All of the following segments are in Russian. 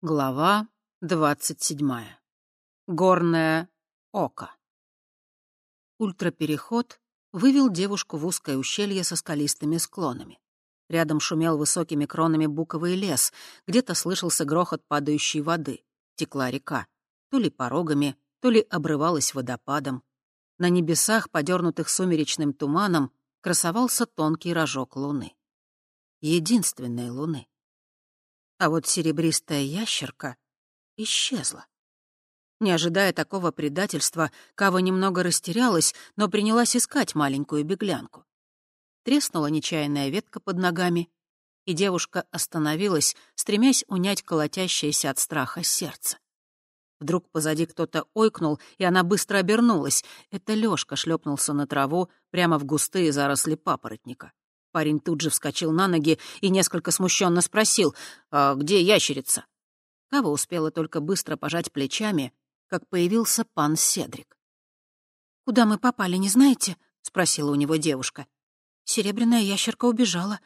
Глава двадцать седьмая. Горное око. Ультрапереход вывел девушку в узкое ущелье со скалистыми склонами. Рядом шумел высокими кронами буковый лес, где-то слышался грохот падающей воды. Текла река. То ли порогами, то ли обрывалась водопадом. На небесах, подернутых сумеречным туманом, красовался тонкий рожок луны. Единственной луны. А вот серебристая ящерка исчезла. Не ожидая такого предательства, Кава немного растерялась, но принялась искать маленькую беглянку. Треснула нечаянная ветка под ногами, и девушка остановилась, стремясь унять колотящееся от страха сердце. Вдруг позади кто-то ойкнул, и она быстро обернулась. Это Лёшка шлепнулся на траву прямо в густые заросли папоротника. Парень тут же вскочил на ноги и несколько смущенно спросил, «А где ящерица?» Кава успела только быстро пожать плечами, как появился пан Седрик. «Куда мы попали, не знаете?» — спросила у него девушка. «Серебряная ящерка убежала.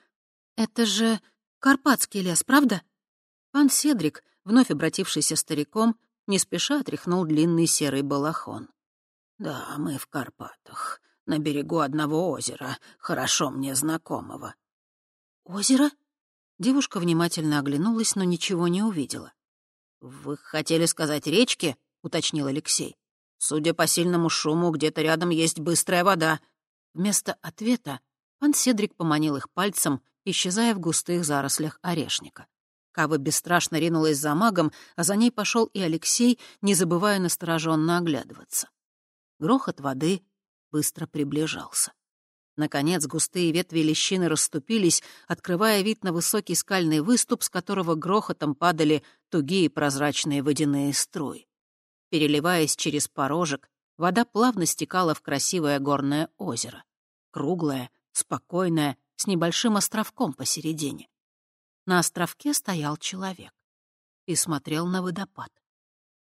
Это же Карпатский лес, правда?» Пан Седрик, вновь обратившийся стариком, не спеша отряхнул длинный серый балахон. «Да, мы в Карпатах на берегу одного озера, хорошо мне знакомого». «Озеро?» Девушка внимательно оглянулась, но ничего не увидела. «Вы хотели сказать речки?» — уточнил Алексей. «Судя по сильному шуму, где-то рядом есть быстрая вода». Вместо ответа пан Седрик поманил их пальцем, исчезая в густых зарослях орешника. Кава бесстрашно ринулась за магом, а за ней пошел и Алексей, не забывая настороженно оглядываться. Грохот воды быстро приближался. Наконец густые ветви лещины расступились, открывая вид на высокий скальный выступ, с которого грохотом падали тугие прозрачные водяные струи. Переливаясь через порожек, вода плавно стекала в красивое горное озеро. Круглое, спокойное, с небольшим островком посередине. На островке стоял человек и смотрел на водопад.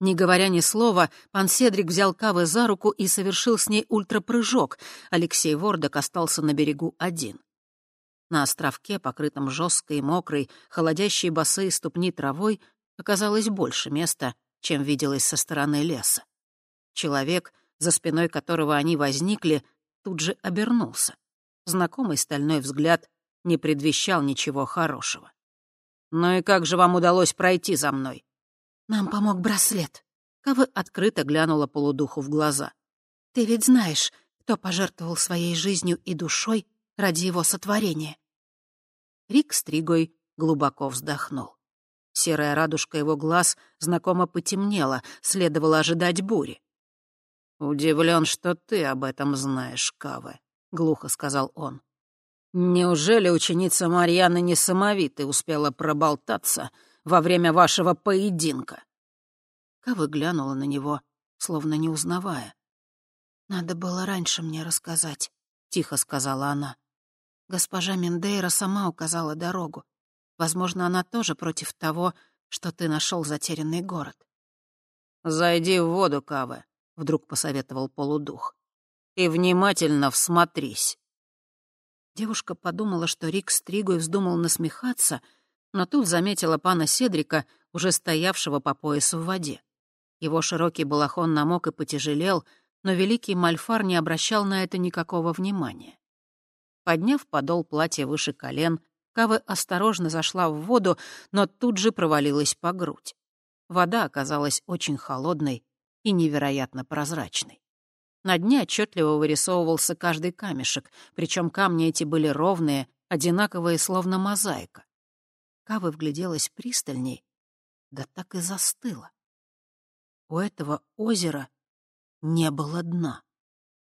Не говоря ни слова, пан Седрик взял Кавы за руку и совершил с ней ультрапрыжок. Алексей Вордок остался на берегу один. На островке, покрытом жесткой мокрой, холодящей босые ступни травой, оказалось больше места, чем виделось со стороны леса. Человек, за спиной которого они возникли, тут же обернулся. Знакомый стальной взгляд не предвещал ничего хорошего. «Ну и как же вам удалось пройти за мной?» «Нам помог браслет». Кавы открыто глянула полудуху в глаза. «Ты ведь знаешь, кто пожертвовал своей жизнью и душой ради его сотворения». Рик Стригой глубоко вздохнул. Серая радужка его глаз знакомо потемнела, следовало ожидать бури. «Удивлен, что ты об этом знаешь, Кавы», — глухо сказал он. «Неужели ученица Марьяны несамовитой успела проболтаться во время вашего поединка?» Кава глянула на него, словно не узнавая. «Надо было раньше мне рассказать», — тихо сказала она. «Госпожа Мендейра сама указала дорогу. Возможно, она тоже против того, что ты нашел затерянный город». «Зайди в воду, Каве», — вдруг посоветовал полудух. «И внимательно всмотрись». Девушка подумала, что Рик с Тригой вздумал насмехаться — но тут заметила пана Седрика, уже стоявшего по поясу в воде. Его широкий балахон намок и потяжелел, но великий Мальфар не обращал на это никакого внимания. Подняв подол платья выше колен, Кава осторожно зашла в воду, но тут же провалилась по грудь. Вода оказалась очень холодной и невероятно прозрачной. На дне отчетливо вырисовывался каждый камешек, причем камни эти были ровные, одинаковые, словно мозаика. Кава вгляделась пристальней, да так и застыла. У этого озера не было дна.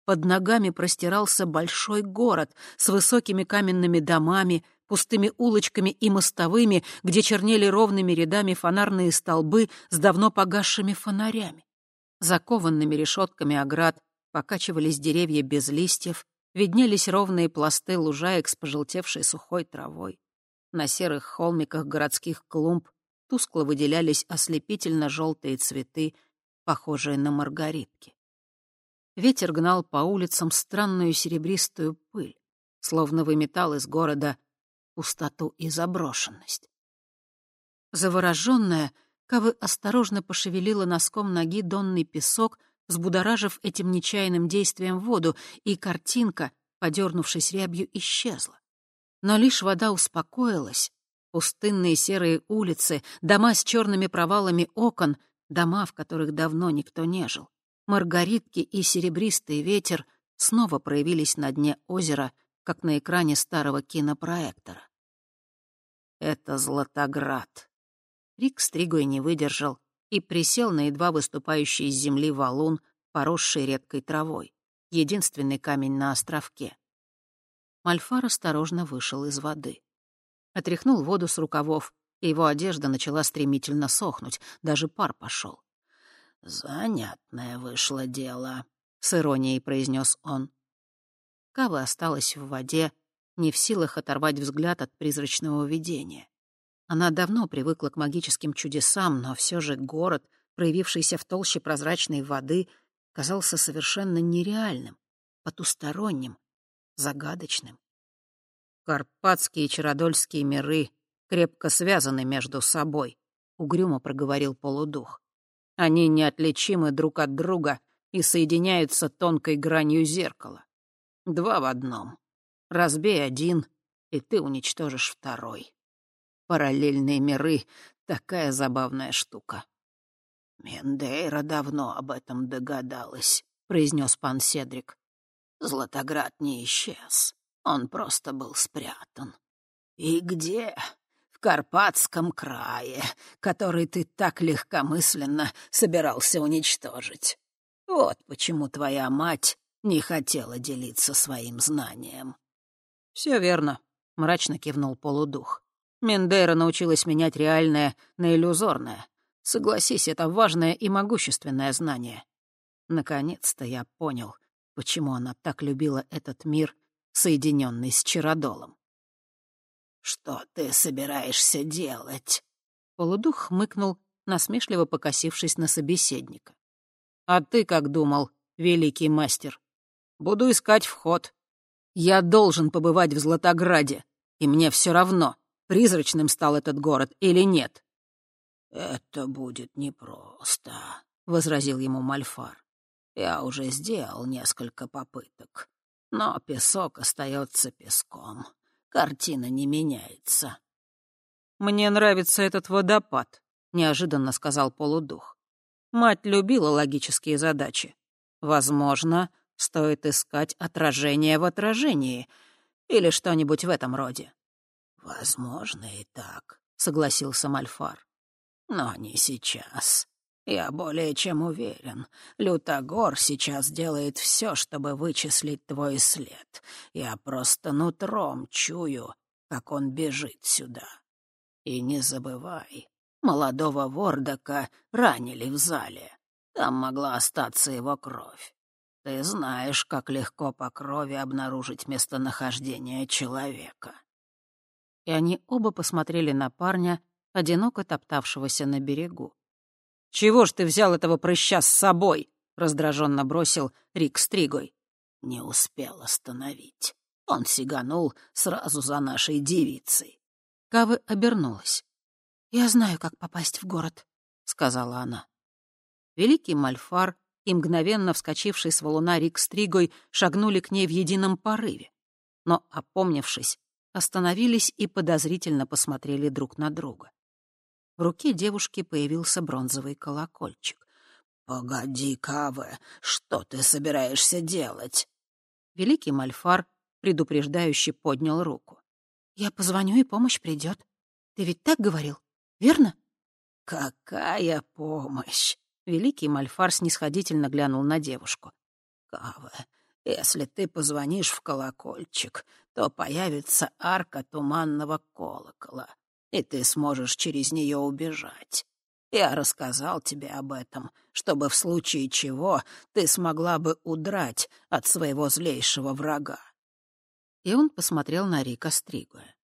Под ногами простирался большой город с высокими каменными домами, пустыми улочками и мостовыми, где чернели ровными рядами фонарные столбы с давно погасшими фонарями. Закованными решетками оград покачивались деревья без листьев, виднелись ровные пласты лужаек с пожелтевшей сухой травой. На серых холмиках городских клумб тускло выделялись ослепительно желтые цветы, похожие на маргаритки. Ветер гнал по улицам странную серебристую пыль, словно выметал из города пустоту и заброшенность. Завороженная, Кавы осторожно пошевелила носком ноги донный песок, взбудоражив этим нечаянным действием воду, и картинка, подернувшись рябью, исчезла. Но лишь вода успокоилась, пустынные серые улицы, дома с черными провалами окон, дома, в которых давно никто не жил, маргаритки и серебристый ветер снова проявились на дне озера, как на экране старого кинопроектора. «Это Златоград», Рик Стригой не выдержал и присел на едва выступающий из земли валун, поросший редкой травой, единственный камень на островке. Мальфар осторожно вышел из воды. Отряхнул воду с рукавов, и его одежда начала стремительно сохнуть, даже пар пошел. «Занятное вышло дело», — с иронией произнес он. Кава осталась в воде, не в силах оторвать взгляд от призрачного видения. Она давно привыкла к магическим чудесам, но все же город, проявившийся в толще прозрачной воды, казался совершенно нереальным, потусторонним, загадочным. «Карпатские и Чародольские миры крепко связаны между собой», — угрюмо проговорил полудух. «Они неотличимы друг от друга и соединяются тонкой гранью зеркала. Два в одном. Разбей один, и ты уничтожишь второй». Параллельные миры — такая забавная штука. «Мендейра давно об этом догадалась», — произнес пан Седрик. «Златоград не исчез, он просто был спрятан. И где? В Карпатском крае, который ты так легкомысленно собирался уничтожить. Вот почему твоя мать не хотела делиться своим знанием». «Все верно», — мрачно кивнул полудух. Мендейра научилась менять реальное на иллюзорное. Согласись, это важное и могущественное знание. Наконец-то я понял, почему она так любила этот мир, соединенный с Чародолом. «Что ты собираешься делать?» Полудух хмыкнул, насмешливо покосившись на собеседника. «А ты как думал, великий мастер? Буду искать вход. Я должен побывать в Златограде, и мне все равно, призрачным стал этот город или нет. «Это будет непросто», — возразил ему Мальфар. «Я уже сделал несколько попыток, но песок остается песком. Картина не меняется». «Мне нравится этот водопад», — неожиданно сказал полудух. «Мать любила логические задачи. Возможно, стоит искать отражение в отражении или что-нибудь в этом роде. «Возможно и так», — согласился Мальфар. «Но не сейчас. Я более чем уверен. Лютогор сейчас делает все, чтобы вычислить твой след. Я просто нутром чую, как он бежит сюда. И не забывай, молодого Вордака ранили в зале. Там могла остаться его кровь. Ты знаешь, как легко по крови обнаружить местонахождение человека и они оба посмотрели на парня, одиноко топтавшегося на берегу. «Чего ж ты взял этого прыща с собой?» — раздраженно бросил Рик Стригой. «Не успел остановить. Он сиганул сразу за нашей девицей». Кавы обернулась. «Я знаю, как попасть в город», — сказала она. Великий Мальфар и мгновенно вскочивший с валуна Рик Стригой шагнули к ней в едином порыве. Но, опомнившись, остановились и подозрительно посмотрели друг на друга. В руке девушки появился бронзовый колокольчик. «Погоди, Каве, что ты собираешься делать?» Великий Мальфар предупреждающе поднял руку. «Я позвоню, и помощь придет. Ты ведь так говорил, верно?» «Какая помощь!» Великий Мальфар снисходительно глянул на девушку. «Каве, если ты позвонишь в колокольчик, то появится арка туманного колокола, и ты сможешь через нее убежать. Я рассказал тебе об этом, чтобы в случае чего ты смогла бы удрать от своего злейшего врага. И он посмотрел на Рика Стригуя.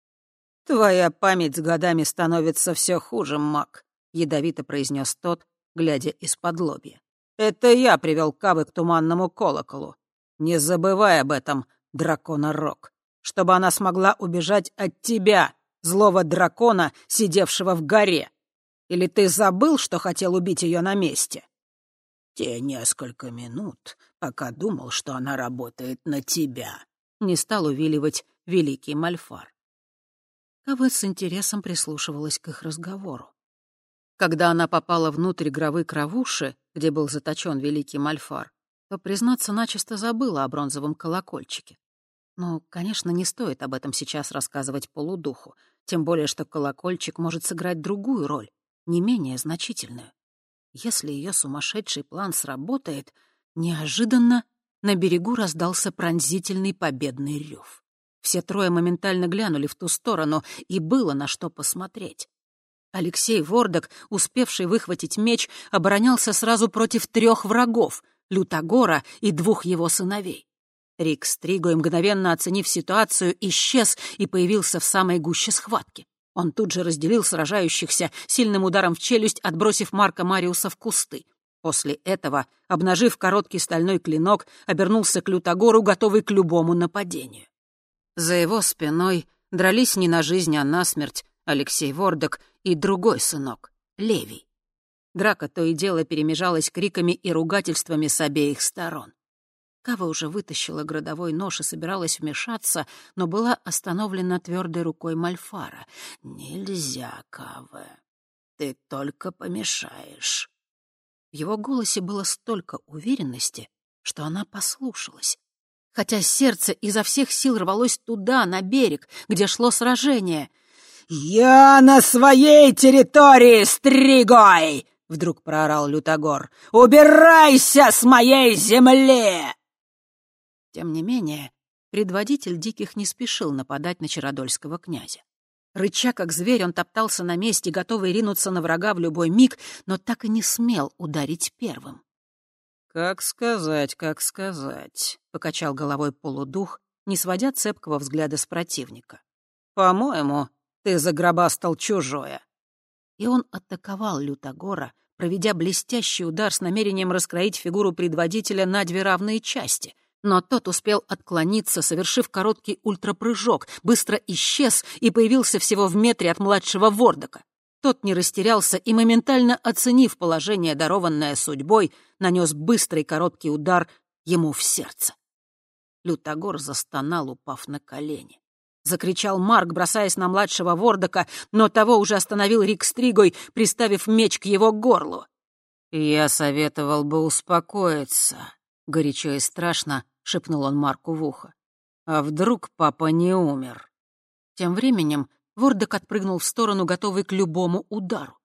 «Твоя память с годами становится все хуже, маг», — ядовито произнес тот, глядя из-под лобья. «Это я привел Кавы к туманному колоколу. Не забывай об этом, дракона Рок, чтобы она смогла убежать от тебя, злого дракона, сидевшего в горе. Или ты забыл, что хотел убить ее на месте?» «Те несколько минут, пока думал, что она работает на тебя», — не стал увиливать великий Мальфар. Кавы с интересом прислушивалась к их разговору. Когда она попала внутрь гровы Кровуши, где был заточен великий Мальфар, то, признаться, начисто забыла о бронзовом колокольчике. Ну, конечно, не стоит об этом сейчас рассказывать полудуху, тем более что колокольчик может сыграть другую роль, не менее значительную. Если ее сумасшедший план сработает, неожиданно на берегу раздался пронзительный победный рев. Все трое моментально глянули в ту сторону, и было на что посмотреть. Алексей Вордок, успевший выхватить меч, оборонялся сразу против трех врагов — Лютогора и двух его сыновей. Рик Стриго, мгновенно оценив ситуацию, исчез и появился в самой гуще схватки. Он тут же разделил сражающихся, сильным ударом в челюсть отбросив Марка Мариуса в кусты. После этого, обнажив короткий стальной клинок, обернулся к Лютогору, готовый к любому нападению. За его спиной дрались не на жизнь, а на смерть Алексей Вордок и другой сынок, Левий. Драка то и дело перемежалась криками и ругательствами с обеих сторон. Кава уже вытащила градовой нож и собиралась вмешаться, но была остановлена твердой рукой Мальфара. «Нельзя, Кава. Ты только помешаешь». В его голосе было столько уверенности, что она послушалась. Хотя сердце изо всех сил рвалось туда, на берег, где шло сражение. «Я на своей территории, Стригой!» — вдруг проорал Лютогор. «Убирайся с моей земли!» Тем не менее, предводитель диких не спешил нападать на Чародольского князя. Рыча, как зверь, он топтался на месте, готовый ринуться на врага в любой миг, но так и не смел ударить первым. «Как сказать, как сказать», — покачал головой полудух, не сводя цепкого взгляда с противника. «По-моему, ты загробастал чужое». И он атаковал Лютогора, проведя блестящий удар с намерением раскроить фигуру предводителя на две равные части — но тот успел отклониться, совершив короткий ультрапрыжок, быстро исчез и появился всего в метре от младшего Вордока. Тот не растерялся и, моментально оценив положение, дарованное судьбой, нанес быстрый короткий удар ему в сердце. Лютогор застонал, упав на колени. Закричал Марк, бросаясь на младшего Вордока, но того уже остановил Рик Стригой, приставив меч к его горлу. «Я советовал бы успокоиться», — горячо и страшно — шепнул он Марку в ухо. «А вдруг папа не умер?» Тем временем Вордок отпрыгнул в сторону, готовый к любому удару.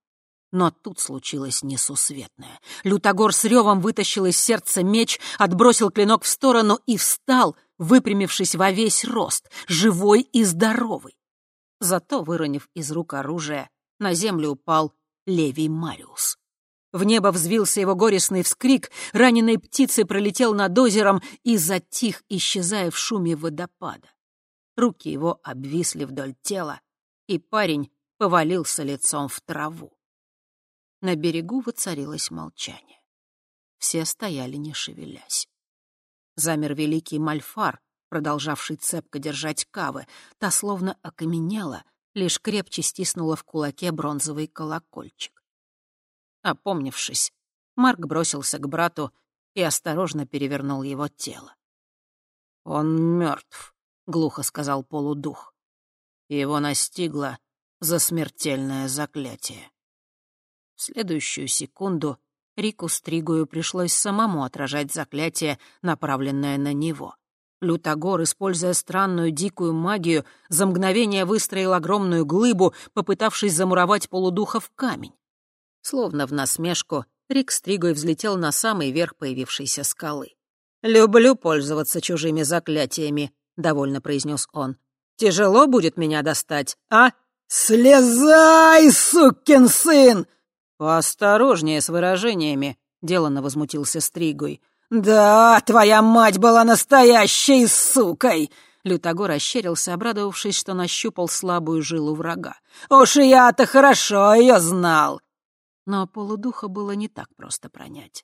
Но тут случилось несусветное. Лютогор с ревом вытащил из сердца меч, отбросил клинок в сторону и встал, выпрямившись во весь рост, живой и здоровый. Зато, выронив из рук оружие, на землю упал Левий Мариус. В небо взвился его горестный вскрик, раненой птицей пролетел над озером и затих, исчезая в шуме водопада. Руки его обвисли вдоль тела, и парень повалился лицом в траву. На берегу воцарилось молчание. Все стояли, не шевелясь. Замер великий Мальфар, продолжавший цепко держать кавы. Та словно окаменела, лишь крепче стиснула в кулаке бронзовый колокольчик. Опомнившись, Марк бросился к брату и осторожно перевернул его тело. «Он мертв», — глухо сказал полудух. Его настигло засмертельное заклятие. В следующую секунду Рику Стригую пришлось самому отражать заклятие, направленное на него. Лютогор, используя странную дикую магию, за мгновение выстроил огромную глыбу, попытавшись замуровать полудуха в камень. Словно в насмешку, Рик Стригой взлетел на самый верх появившейся скалы. «Люблю пользоваться чужими заклятиями», — довольно произнес он. «Тяжело будет меня достать, а?» «Слезай, сукин сын!» «Поосторожнее с выражениями», — деланно возмутился Стригой. «Да, твоя мать была настоящей сукой!» Лютогор ощерился, обрадовавшись, что нащупал слабую жилу врага. «Уж я-то хорошо ее знал! Но полудуха было не так просто пронять.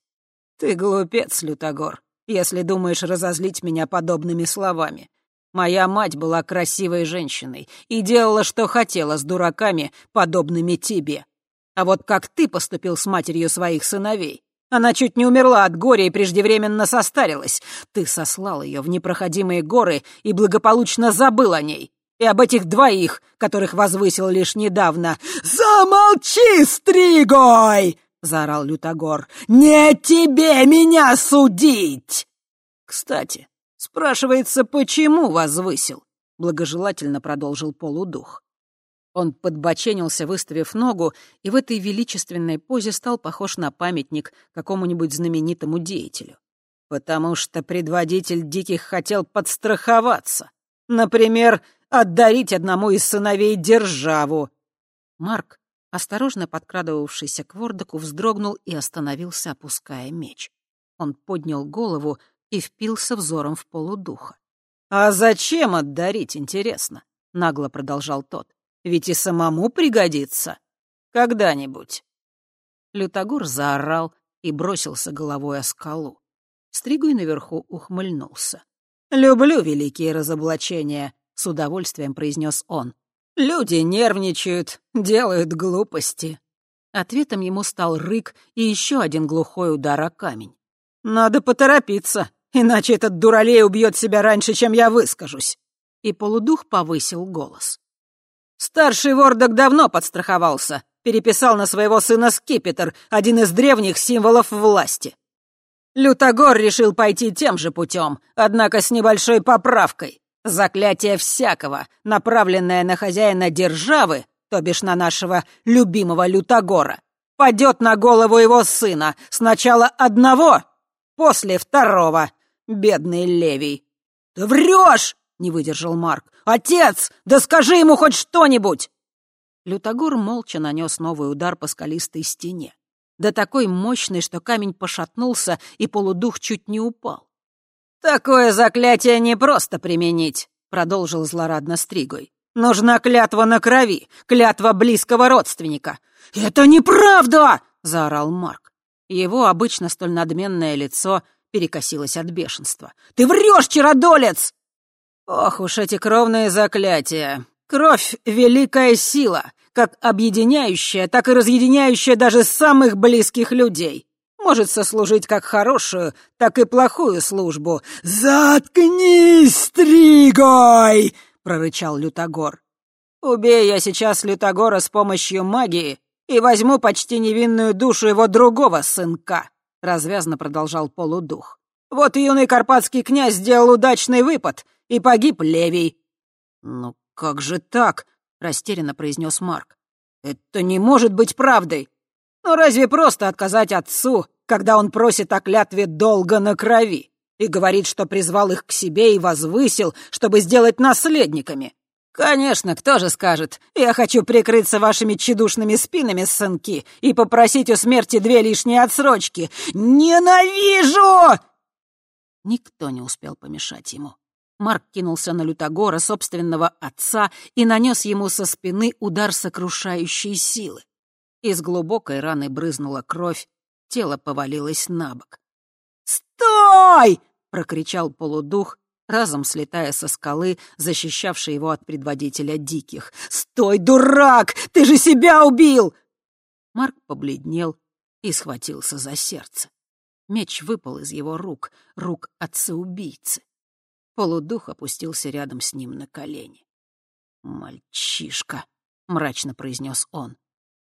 «Ты глупец, Лютогор, если думаешь разозлить меня подобными словами. Моя мать была красивой женщиной и делала, что хотела с дураками, подобными тебе. А вот как ты поступил с матерью своих сыновей? Она чуть не умерла от горя и преждевременно состарилась. Ты сослал ее в непроходимые горы и благополучно забыл о ней. И об этих двоих, которых возвысил лишь недавно. «Замолчи, Стригой!» — заорал Лютогор. «Не тебе меня судить!» «Кстати, спрашивается, почему возвысил?» — благожелательно продолжил полудух. Он подбоченился, выставив ногу, и в этой величественной позе стал похож на памятник какому-нибудь знаменитому деятелю. Потому что предводитель диких хотел подстраховаться. Например, отдарить одному из сыновей державу. Марк, осторожно подкрадывавшийся к Вордоку, вздрогнул и остановился, опуская меч. Он поднял голову и впился взором в полудуха. «А зачем отдарить, интересно?» — нагло продолжал тот. Ведь и самому пригодится. Когда-нибудь. Лютогор заорал и бросился головой о скалу. Стригуй наверху ухмыльнулся. «Люблю великие разоблачения», — с удовольствием произнес он. «Люди нервничают, делают глупости». Ответом ему стал рык и еще один глухой удар о камень. «Надо поторопиться, иначе этот дуралей убьет себя раньше, чем я выскажусь». И полудух повысил голос. Старший Вордок давно подстраховался, переписал на своего сына скипетр, один из древних символов власти. Лютогор решил пойти тем же путем, однако с небольшой поправкой. Заклятие всякого, направленное на хозяина державы, то бишь на нашего любимого Лютогора, падет на голову его сына, сначала одного, после второго. Бедный Левий. «Ты врешь!» — не выдержал Марк. «Отец! Да скажи ему хоть что-нибудь!» Лютогор молча нанес новый удар по скалистой стене. Да такой мощный, что камень пошатнулся, и полудух чуть не упал. «Такое заклятие не просто применить», — продолжил злорадно Стригой. «Нужна клятва на крови, клятва близкого родственника». «Это неправда!» — заорал Марк. Его обычно столь надменное лицо перекосилось от бешенства. «Ты врешь, чародолец!» Ох уж эти кровные заклятия. Кровь — великая сила, как объединяющая, так и разъединяющая даже самых близких людей. Может сослужить как хорошую, так и плохую службу. «Заткнись, Стригой!» — прорычал Лютогор. «Убей я сейчас Лютогора с помощью магии и возьму почти невинную душу его другого сынка», — развязно продолжал полудух. «Вот юный карпатский князь сделал удачный выпад — и погиб Левий». «Ну как же так?» — растерянно произнес Марк. «Это не может быть правдой. Ну разве просто отказать отцу, когда он просит о клятве долга на крови и говорит, что призвал их к себе и возвысил, чтобы сделать наследниками? Конечно, кто же скажет, я хочу прикрыться вашими чедушными спинами, сынки, и попросить у смерти две лишние отсрочки. Ненавижу!» Никто не успел помешать ему. Марк кинулся на Лютогора, собственного отца, и нанес ему со спины удар сокрушающей силы. Из глубокой раны брызнула кровь, тело повалилось на бок. «Стой!» — прокричал полудух, разом слетая со скалы, защищавшей его от предводителя диких. «Стой, дурак! Ты же себя убил!» Марк побледнел и схватился за сердце. Меч выпал из его рук, рук отца-убийцы. Полудух опустился рядом с ним на колени. «Мальчишка», — мрачно произнес он.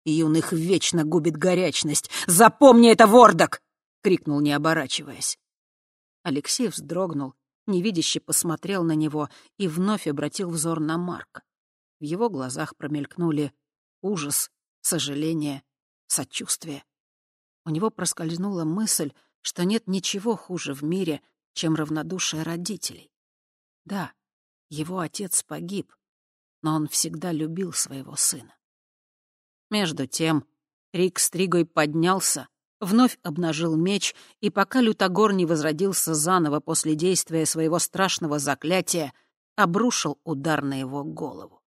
«Юных вечно губит горячность! Запомни это, Вордок!» — крикнул, не оборачиваясь. Алексей вздрогнул, невидяще посмотрел на него и вновь обратил взор на Марка. В его глазах промелькнули ужас, сожаление, сочувствие. У него проскользнула мысль, что нет ничего хуже в мире, чем равнодушие родителей. Да, его отец погиб, но он всегда любил своего сына. Между тем Рик Стригой поднялся, вновь обнажил меч, и пока Лютогор не возродился заново после действия своего страшного заклятия, обрушил удар на его голову.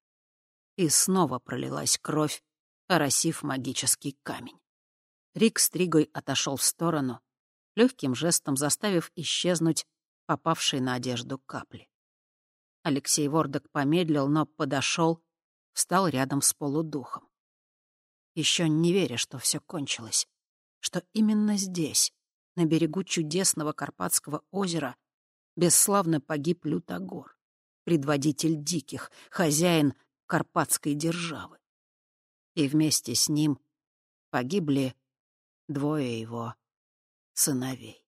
И снова пролилась кровь, оросив магический камень. Рик Стригой отошел в сторону, легким жестом заставив исчезнуть попавшие на одежду капли. Алексей Вордок помедлил, но подошел, встал рядом с полудухом. Еще не веря, что все кончилось, что именно здесь, на берегу чудесного Карпатского озера, бесславно погиб Лютогор, предводитель диких, хозяин Карпатской державы. И вместе с ним погибли двое его сыновей.